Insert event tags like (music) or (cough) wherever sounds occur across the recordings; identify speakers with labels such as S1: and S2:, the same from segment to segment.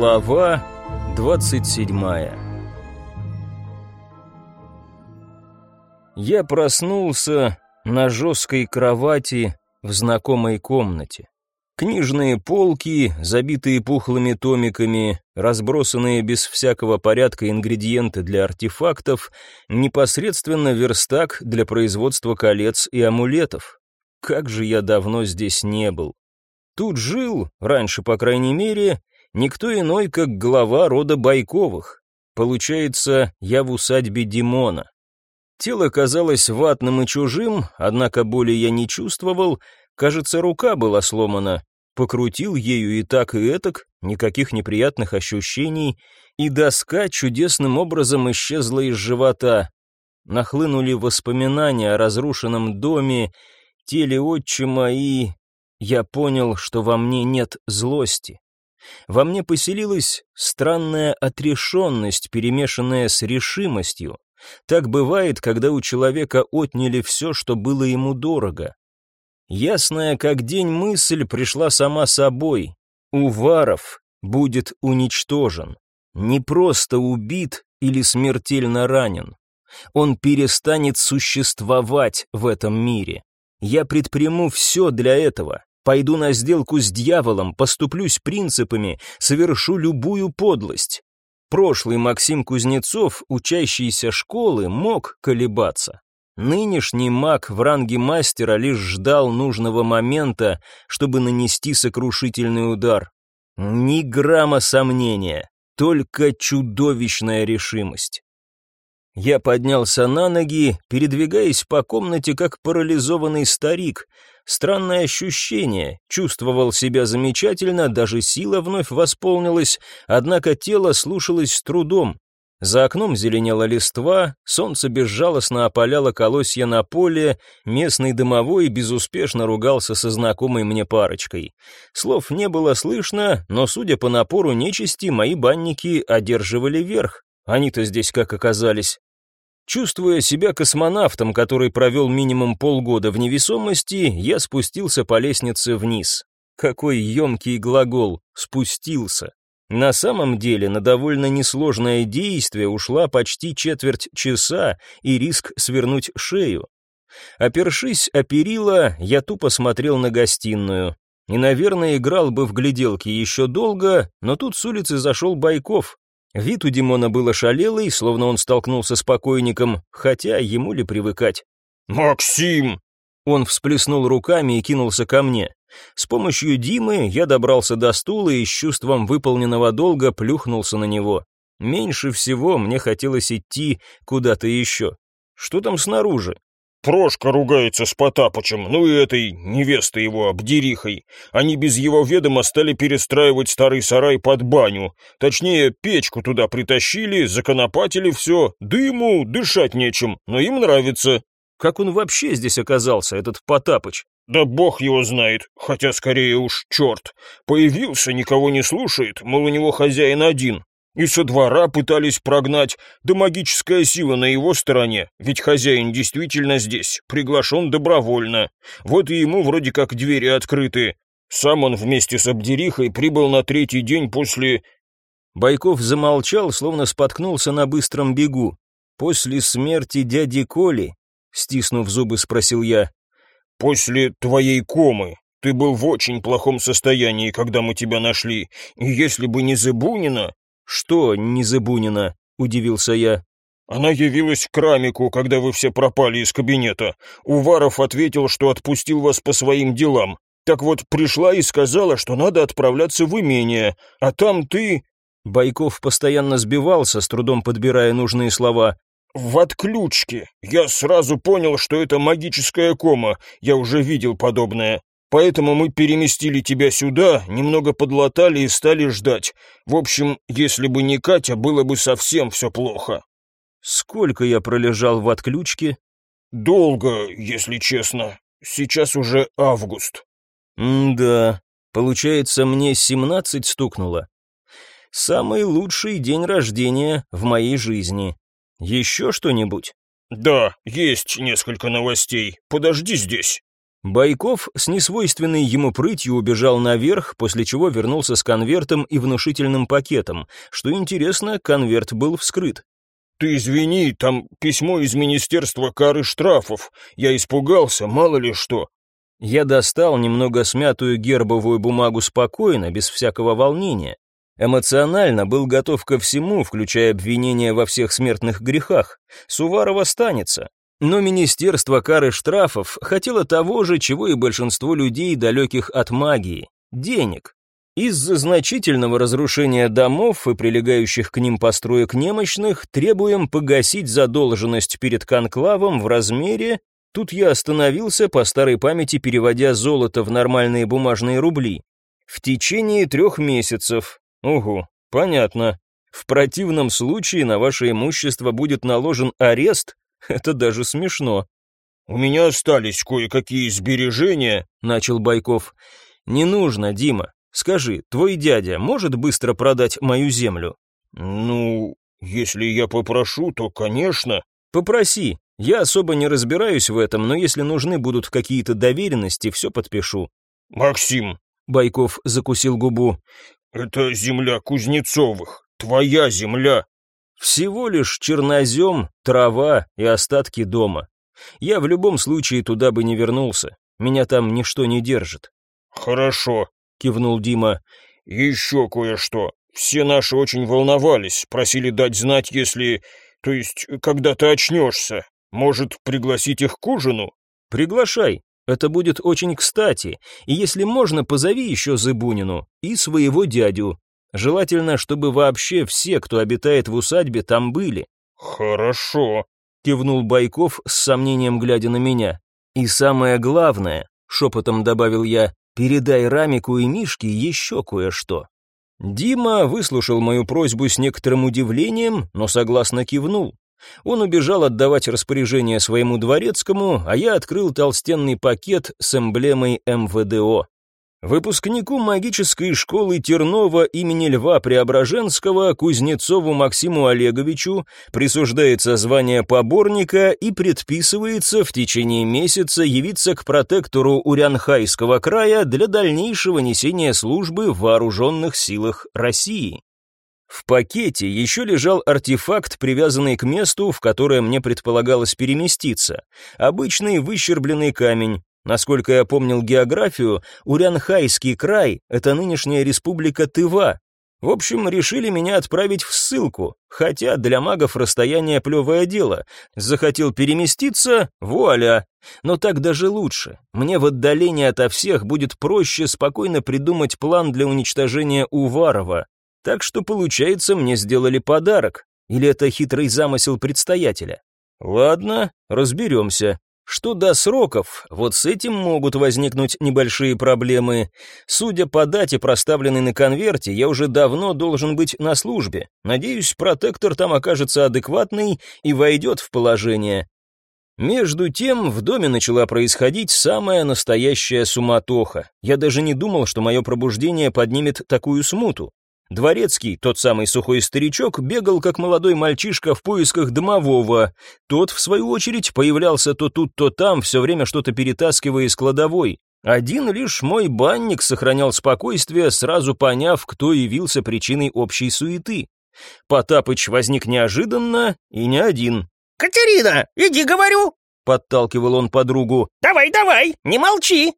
S1: Глава двадцать седьмая Я проснулся на жесткой кровати в знакомой комнате. Книжные полки, забитые пухлыми томиками, разбросанные без всякого порядка ингредиенты для артефактов, непосредственно верстак для производства колец и амулетов. Как же я давно здесь не был. Тут жил, раньше, по крайней мере, никто иной, как глава рода Байковых. Получается, я в усадьбе Димона. Тело казалось ватным и чужим, однако боли я не чувствовал, кажется, рука была сломана. Покрутил ею и так, и этак, никаких неприятных ощущений, и доска чудесным образом исчезла из живота. Нахлынули воспоминания о разрушенном доме, теле отчима и... Я понял, что во мне нет злости. Во мне поселилась странная отрешенность, перемешанная с решимостью. Так бывает, когда у человека отняли все, что было ему дорого. Ясная как день мысль пришла сама собой. Уваров будет уничтожен. Не просто убит или смертельно ранен. Он перестанет существовать в этом мире. Я предприму все для этого. Пойду на сделку с дьяволом, поступлюсь принципами, совершу любую подлость. Прошлый Максим Кузнецов, учащийся школы, мог колебаться. Нынешний маг в ранге мастера лишь ждал нужного момента, чтобы нанести сокрушительный удар. Ни грамма сомнения, только чудовищная решимость. Я поднялся на ноги, передвигаясь по комнате как парализованный старик. Странное ощущение, чувствовал себя замечательно, даже сила вновь восполнилась, однако тело слушалось с трудом. За окном зеленела листва, солнце безжалостно опаляло колосья на поле, местный домовой безуспешно ругался со знакомой мне парочкой. Слов не было слышно, но, судя по напору нечисти, мои банники одерживали верх. Они-то здесь как оказались. Чувствуя себя космонавтом, который провел минимум полгода в невесомости, я спустился по лестнице вниз. Какой емкий глагол «спустился». На самом деле на довольно несложное действие ушла почти четверть часа и риск свернуть шею. Опершись о перила, я тупо смотрел на гостиную. И, наверное, играл бы в гляделки еще долго, но тут с улицы зашел Байков. Вид у Димона был ошалелый, словно он столкнулся с покойником, хотя ему ли привыкать.
S2: «Максим!»
S1: Он всплеснул руками и кинулся ко мне. С помощью Димы я добрался до стула и с чувством выполненного долга плюхнулся на него. Меньше всего мне хотелось идти куда-то еще. Что там снаружи?
S2: Прошка ругается с Потапычем, ну и этой невестой его, обдерихой. Они без его ведома стали перестраивать старый сарай под баню. Точнее, печку туда притащили, законопатили все. Дыму, дышать нечем, но им нравится.
S1: Как он вообще здесь оказался, этот Потапыч?
S2: Да бог его знает, хотя скорее уж черт. Появился, никого не слушает, мол, у него хозяин один. И со двора пытались прогнать, да магическая сила на его стороне, ведь хозяин действительно здесь, приглашен добровольно. Вот и ему вроде как двери открыты. Сам он вместе с Абдерихой прибыл на третий день после...
S1: Байков замолчал, словно споткнулся на быстром бегу. «После смерти дяди Коли?» — стиснув зубы, спросил я.
S2: «После твоей комы. Ты был в очень плохом состоянии, когда мы тебя нашли. И если бы не Зыбунина,
S1: «Что, Незыбунина?» — удивился я.
S2: «Она явилась к Рамику, когда вы все пропали из кабинета. Уваров ответил, что отпустил вас по своим делам. Так вот, пришла и сказала, что надо отправляться в имение, а там ты...»
S1: Байков постоянно сбивался, с трудом подбирая нужные слова.
S2: «В отключке. Я сразу понял, что это магическая кома. Я уже видел подобное. Поэтому мы переместили тебя сюда, немного подлатали и стали ждать. В общем, если бы не Катя, было бы совсем все плохо».
S1: «Сколько я пролежал в отключке?»
S2: «Долго, если честно. Сейчас уже август».
S1: «М-да, получается, мне семнадцать стукнуло. Самый лучший день рождения в моей жизни. Еще что-нибудь?»
S2: «Да, есть несколько новостей. Подожди здесь».
S1: Байков с несвойственной ему прытью убежал наверх, после чего вернулся с конвертом и внушительным пакетом. Что интересно, конверт был вскрыт.
S2: «Ты извини, там письмо из Министерства кары штрафов. Я испугался, мало ли что».
S1: Я достал немного смятую гербовую бумагу спокойно, без всякого волнения. Эмоционально был готов ко всему, включая обвинения во всех смертных грехах. Суваров останется. Но Министерство кары штрафов хотело того же, чего и большинство людей, далеких от магии – денег. Из-за значительного разрушения домов и прилегающих к ним построек немощных требуем погасить задолженность перед конклавом в размере Тут я остановился, по старой памяти переводя золото в нормальные бумажные рубли. В течение трех месяцев. Угу, понятно. В противном случае на ваше имущество будет наложен арест. (laughs) Это даже смешно.
S2: «У меня остались кое-какие сбережения», —
S1: начал Байков. «Не нужно, Дима. Скажи, твой дядя может быстро продать мою землю?»
S2: «Ну, если я попрошу, то, конечно».
S1: «Попроси. Я особо не разбираюсь в этом, но если нужны будут какие-то доверенности, все подпишу».
S2: «Максим», —
S1: Байков закусил губу, —
S2: «это земля Кузнецовых, твоя земля».
S1: «Всего лишь чернозем, трава и остатки дома. Я в любом случае туда бы не вернулся. Меня там ничто не держит».
S2: «Хорошо», —
S1: кивнул Дима.
S2: «Еще кое-что. Все наши очень волновались, просили дать знать, если... То есть, когда ты очнешься. Может, пригласить их к ужину?
S1: Приглашай. Это будет очень кстати. И если можно, позови еще Зыбунину и своего дядю. Желательно, чтобы вообще все, кто обитает в усадьбе, там были.
S2: Хорошо,
S1: кивнул Байков с сомнением глядя на меня. И самое главное, шепотом добавил я, передай Рамику и Мишке еще кое-что. Дима выслушал мою просьбу с некоторым удивлением, но согласно кивнул. Он убежал отдавать распоряжение своему дворецкому, а я открыл толстенный пакет с эмблемой МВДО. Выпускнику магической школы Тернова имени Льва Преображенского Кузнецову Максиму Олеговичу присуждается звание поборника и предписывается в течение месяца явиться к протектору Урянхайского края для дальнейшего несения службы в вооруженных силах России. В пакете еще лежал артефакт, привязанный к месту, в которое мне предполагалось переместиться. Обычный выщербленный камень. Насколько я помнил географию, Урянхайский край — это нынешняя республика Тыва. В общем, решили меня отправить в ссылку, хотя для магов расстояние плевое дело. Захотел переместиться — вуаля. Но так даже лучше. Мне в отдалении ото всех будет проще спокойно придумать план для уничтожения Уварова. Так что, получается, мне сделали подарок. Или это хитрый замысел предстоятеля? Ладно, разберемся. Что до сроков, вот с этим могут возникнуть небольшие проблемы. Судя по дате, проставленной на конверте, я уже давно должен быть на службе. Надеюсь, протектор там окажется адекватный и войдет в положение. Между тем, в доме начала происходить самая настоящая суматоха. Я даже не думал, что мое пробуждение поднимет такую смуту. Дворецкий, тот самый сухой старичок, бегал как молодой мальчишка в поисках домового. Тот, в свою очередь, появлялся то тут, то там, все время что-то перетаскивая из кладовой. Один лишь мой банник сохранял спокойствие, сразу поняв, кто явился причиной общей суеты. Потапыч возник неожиданно и не один.
S3: «Катерина, иди, говорю!»
S1: — подталкивал он подругу.
S3: «Давай, давай, не молчи!»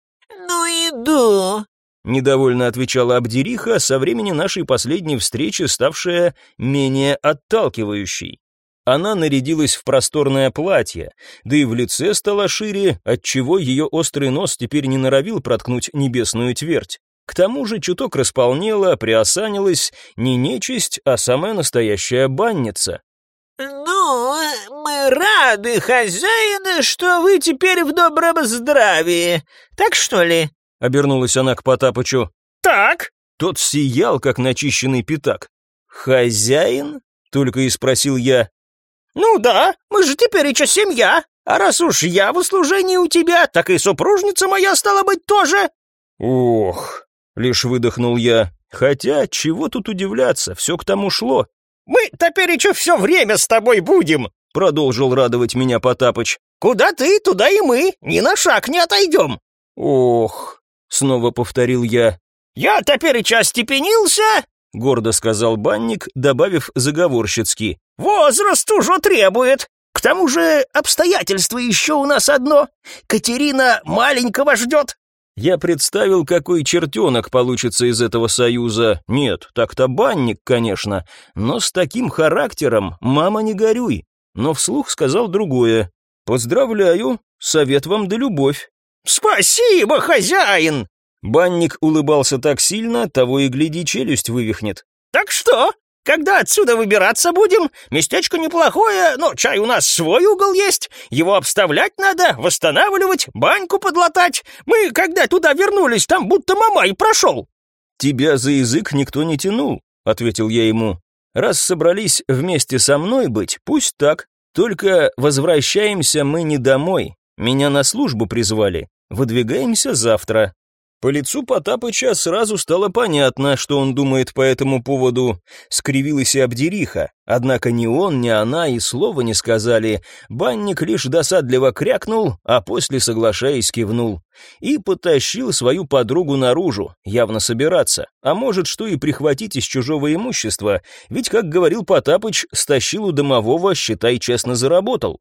S4: «Ну иду!»
S1: Недовольно отвечала Абдериха, со времени нашей последней встречи ставшая менее отталкивающей. Она нарядилась в просторное платье, да и в лице стала шире, отчего ее острый нос теперь не норовил проткнуть небесную твердь. К тому же чуток располнела, приосанилась не нечисть, а самая настоящая банница.
S4: «Ну, мы рады, хозяин, что вы теперь в добром здравии. Так что ли?»
S1: Обернулась она к Потапычу.
S3: «Так!»
S1: Тот сиял, как начищенный пятак. «Хозяин?» — только и спросил я.
S3: «Ну да, мы же теперь еще семья. А раз уж я в услужении у тебя, так и супружница моя стала быть тоже».
S1: «Ох!» — лишь выдохнул я. «Хотя, чего тут удивляться, все к тому шло».
S3: «Мы теперь еще все время с тобой будем», —
S1: продолжил радовать меня Потапыч.
S3: «Куда ты, туда и мы, ни на шаг не отойдем.
S1: Ох, снова повторил я.
S3: Я теперь и час степенился,
S1: гордо сказал банник, добавив заговорщицки.
S3: Возраст уже требует. К тому же обстоятельства еще у нас одно. Катерина маленького ждет.
S1: Я представил, какой чертенок получится из этого союза. Нет, так-то банник, конечно, но с таким характером, мама, не горюй. Но вслух сказал другое. «Поздравляю, совет вам да любовь».
S3: «Спасибо, хозяин!»
S1: Банник улыбался так сильно, того и гляди, челюсть вывихнет.
S3: «Так что, когда отсюда выбираться будем? Местечко неплохое, но чай у нас свой угол есть. Его обставлять надо, восстанавливать, баньку подлатать. Мы, когда туда вернулись, там будто мамай прошел».
S1: «Тебя за язык никто не тянул», — ответил я ему. «Раз собрались вместе со мной быть, пусть так. Только возвращаемся мы не домой. Меня на службу призвали. Выдвигаемся завтра. По лицу Потапыча сразу стало понятно, что он думает по этому поводу. Скривилась и обдериха, однако ни он, ни она и слова не сказали. Банник лишь досадливо крякнул, а после, соглашаясь, кивнул. И потащил свою подругу наружу, явно собираться. А может, что и прихватить из чужого имущества, ведь, как говорил Потапыч, стащил у домового, считай, честно заработал.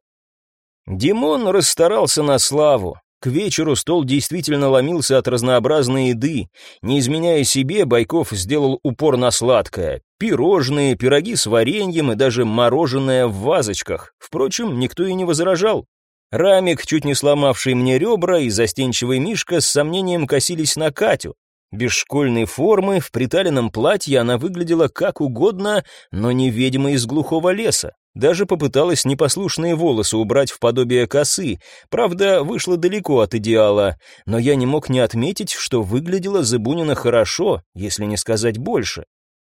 S1: Димон расстарался на славу. К вечеру стол действительно ломился от разнообразной еды. Не изменяя себе, Байков сделал упор на сладкое. Пирожные, пироги с вареньем и даже мороженое в вазочках. Впрочем, никто и не возражал. Рамик, чуть не сломавший мне ребра, и застенчивый Мишка с сомнением косились на Катю. Без школьной формы, в приталенном платье она выглядела как угодно, но не ведьма из глухого леса. Даже попыталась непослушные волосы убрать в подобие косы, правда, вышло далеко от идеала, но я не мог не отметить, что выглядела Зыбунина хорошо, если не сказать больше.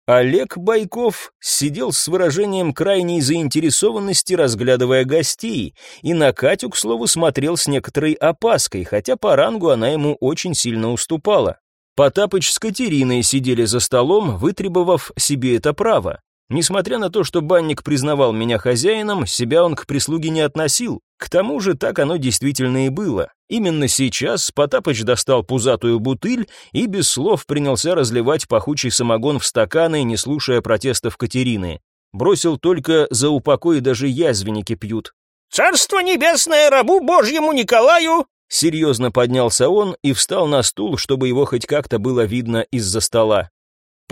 S1: Олег Байков сидел с выражением крайней заинтересованности, разглядывая гостей, и на Катю, к слову, смотрел с некоторой опаской, хотя по рангу она ему очень сильно уступала. Потапыч с Катериной сидели за столом, вытребовав себе это право. Несмотря на то, что банник признавал меня хозяином, себя он к прислуге не относил. К тому же так оно действительно и было. Именно сейчас Потапыч достал пузатую бутыль и без слов принялся разливать пахучий самогон в стаканы, не слушая протестов Катерины. Бросил только за упокой даже язвенники пьют.
S3: «Царство небесное рабу Божьему Николаю!»
S1: Серьезно поднялся он и встал на стул, чтобы его хоть как-то было видно из-за стола.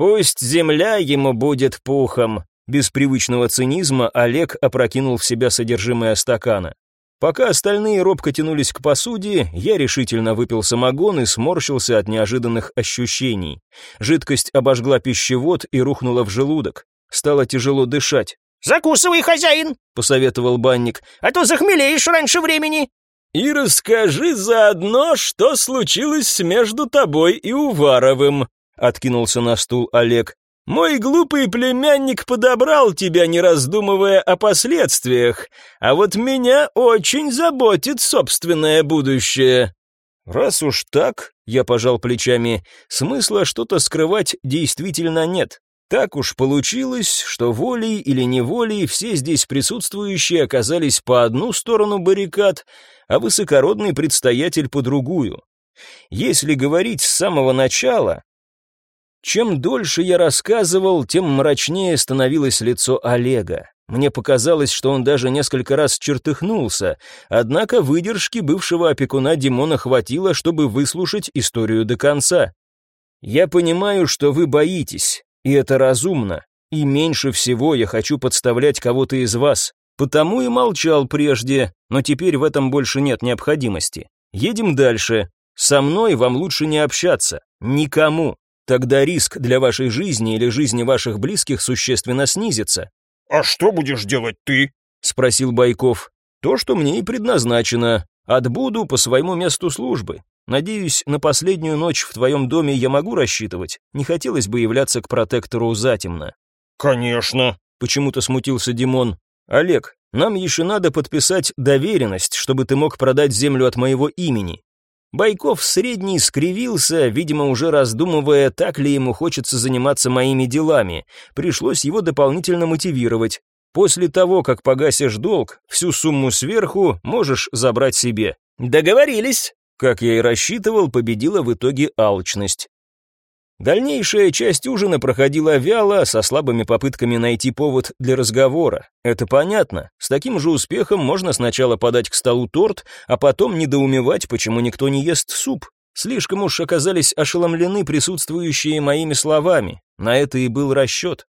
S1: Пусть земля ему будет пухом. Без привычного цинизма Олег опрокинул в себя содержимое стакана. Пока остальные робко тянулись к посуде, я решительно выпил самогон и сморщился от неожиданных ощущений. Жидкость обожгла пищевод и рухнула в желудок. Стало тяжело дышать.
S3: «Закусывай, хозяин!» — посоветовал банник. «А то захмелеешь раньше времени!»
S1: «И расскажи заодно, что случилось между тобой и Уваровым», откинулся на стул Олег. Мой глупый племянник подобрал тебя, не раздумывая о последствиях, а вот меня очень заботит собственное будущее. Раз уж так, я пожал плечами, смысла что-то скрывать действительно нет. Так уж получилось, что волей или неволей все здесь присутствующие оказались по одну сторону баррикад, а высокородный предстоятель по другую. Если говорить с самого начала, чем дольше я рассказывал, тем мрачнее становилось лицо Олега. Мне показалось, что он даже несколько раз чертыхнулся, однако выдержки бывшего опекуна Димона хватило, чтобы выслушать историю до конца. «Я понимаю, что вы боитесь, и это разумно, и меньше всего я хочу подставлять кого-то из вас, потому и молчал прежде, но теперь в этом больше нет необходимости. Едем дальше. Со мной вам лучше не общаться, никому, Тогда риск для вашей жизни или жизни ваших близких существенно снизится.
S2: «А что будешь делать ты?»
S1: — спросил Байков. «То, что мне и предназначено. Отбуду по своему месту службы. Надеюсь, на последнюю ночь в твоем доме я могу рассчитывать. Не хотелось бы являться к протектору затемно».
S2: «Конечно», —
S1: почему-то смутился Димон. «Олег, нам еще надо подписать доверенность, чтобы ты мог продать землю от моего имени. Байков средний скривился, видимо, уже раздумывая, так ли ему хочется заниматься моими делами. Пришлось его дополнительно мотивировать. После того, как погасишь долг, всю сумму сверху можешь забрать себе.
S3: Договорились.
S1: Как я и рассчитывал, победила в итоге алчность. Дальнейшая часть ужина проходила вяло, со слабыми попытками найти повод для разговора. Это понятно. С таким же успехом можно сначала подать к столу торт, а потом недоумевать, почему никто не ест суп. Слишком уж оказались ошеломлены присутствующие моими словами. На это и был расчет.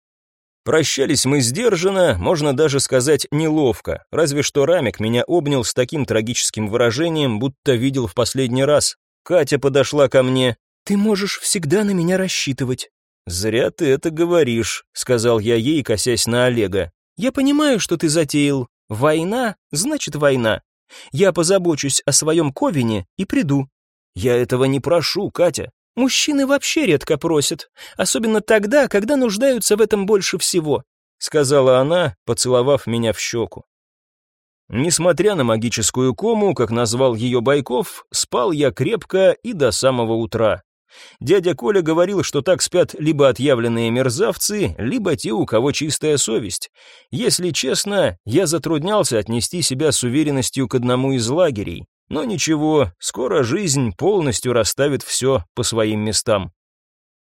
S1: Прощались мы сдержанно, можно даже сказать неловко, разве что Рамик меня обнял с таким трагическим выражением, будто видел в последний раз. Катя подошла ко мне. «Ты можешь всегда на меня рассчитывать». «Зря ты это говоришь», — сказал я ей, косясь на Олега. «Я понимаю, что ты затеял. Война значит война. Я позабочусь о своем Ковине и приду». «Я этого не прошу, Катя. Мужчины вообще редко просят, особенно тогда, когда нуждаются в этом больше всего», сказала она, поцеловав меня в щеку. Несмотря на магическую кому, как назвал ее Байков, спал я крепко и до самого утра. Дядя Коля говорил, что так спят либо отъявленные мерзавцы, либо те, у кого чистая совесть. Если честно, я затруднялся отнести себя с уверенностью к одному из лагерей. Но ничего, скоро жизнь полностью расставит все по своим местам.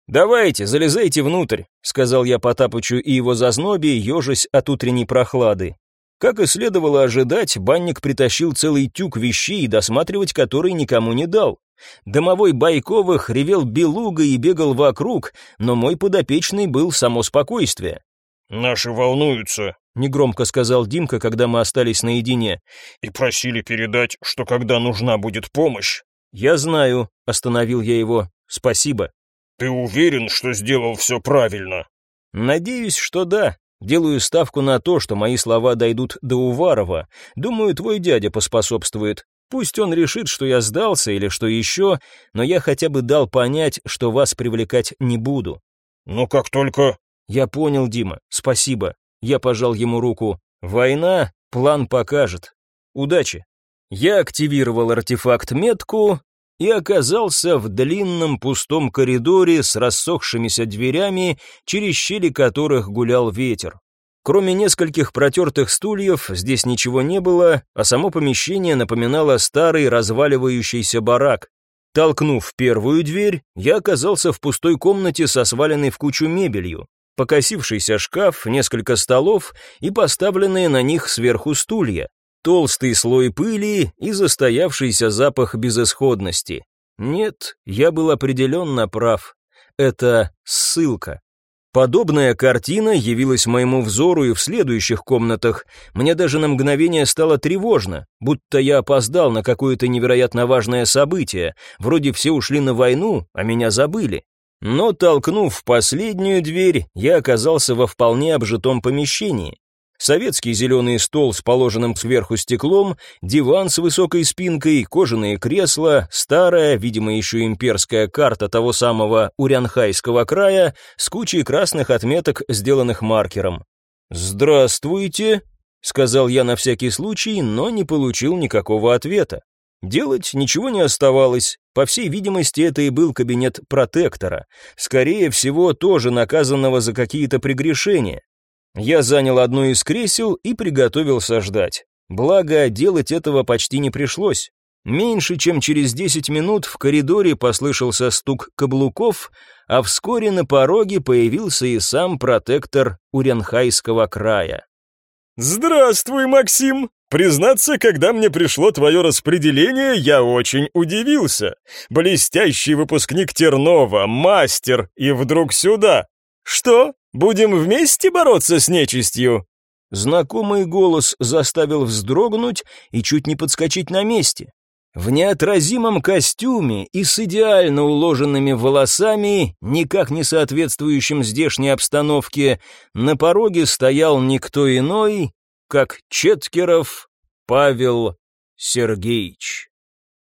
S1: «Давайте, залезайте внутрь», — сказал я Потапычу и его зазнобе, ежась от утренней прохлады. Как и следовало ожидать, банник притащил целый тюк вещей, досматривать который никому не дал. Домовой Байковых ревел белуга и бегал вокруг, но мой подопечный был само спокойствие.
S2: «Наши волнуются», —
S1: негромко сказал Димка, когда мы остались наедине.
S2: «И просили передать, что когда нужна будет помощь».
S1: «Я знаю», — остановил я его. «Спасибо».
S2: «Ты уверен, что сделал все правильно?»
S1: «Надеюсь, что да. Делаю ставку на то, что мои слова дойдут до Уварова. Думаю, твой дядя поспособствует. Пусть он решит, что я сдался или что еще, но я хотя бы дал понять, что вас привлекать не буду».
S2: «Ну, как только...»
S1: «Я понял, Дима, спасибо». Я пожал ему руку. «Война, план покажет. Удачи». Я активировал артефакт-метку и оказался в длинном пустом коридоре с рассохшимися дверями, через щели которых гулял ветер. Кроме нескольких протертых стульев, здесь ничего не было, а само помещение напоминало старый разваливающийся барак. Толкнув первую дверь, я оказался в пустой комнате со сваленной в кучу мебелью покосившийся шкаф, несколько столов и поставленные на них сверху стулья, толстый слой пыли и застоявшийся запах безысходности. Нет, я был определенно прав. Это ссылка. Подобная картина явилась моему взору и в следующих комнатах. Мне даже на мгновение стало тревожно, будто я опоздал на какое-то невероятно важное событие. Вроде все ушли на войну, а меня забыли. Но, толкнув последнюю дверь, я оказался во вполне обжитом помещении. Советский зеленый стол с положенным сверху стеклом, диван с высокой спинкой, кожаные кресла, старая, видимо, еще имперская карта того самого Урянхайского края с кучей красных отметок, сделанных маркером. «Здравствуйте», — сказал я на всякий случай, но не получил никакого ответа. Делать ничего не оставалось. По всей видимости, это и был кабинет протектора. Скорее всего, тоже наказанного за какие-то прегрешения. Я занял одно из кресел и приготовился ждать. Благо, делать этого почти не пришлось. Меньше чем через 10 минут в коридоре послышался стук каблуков, а вскоре на пороге появился и сам протектор Уренхайского края.
S2: «Здравствуй, Максим!» Признаться, когда мне пришло твое распределение, я очень удивился. Блестящий выпускник Тернова, мастер, и вдруг сюда. Что, будем вместе бороться с нечистью?»
S1: Знакомый голос заставил вздрогнуть и чуть не подскочить на месте. В неотразимом костюме и с идеально уложенными волосами, никак не соответствующим здешней обстановке, на пороге стоял никто иной, как Четкеров Павел Сергеевич.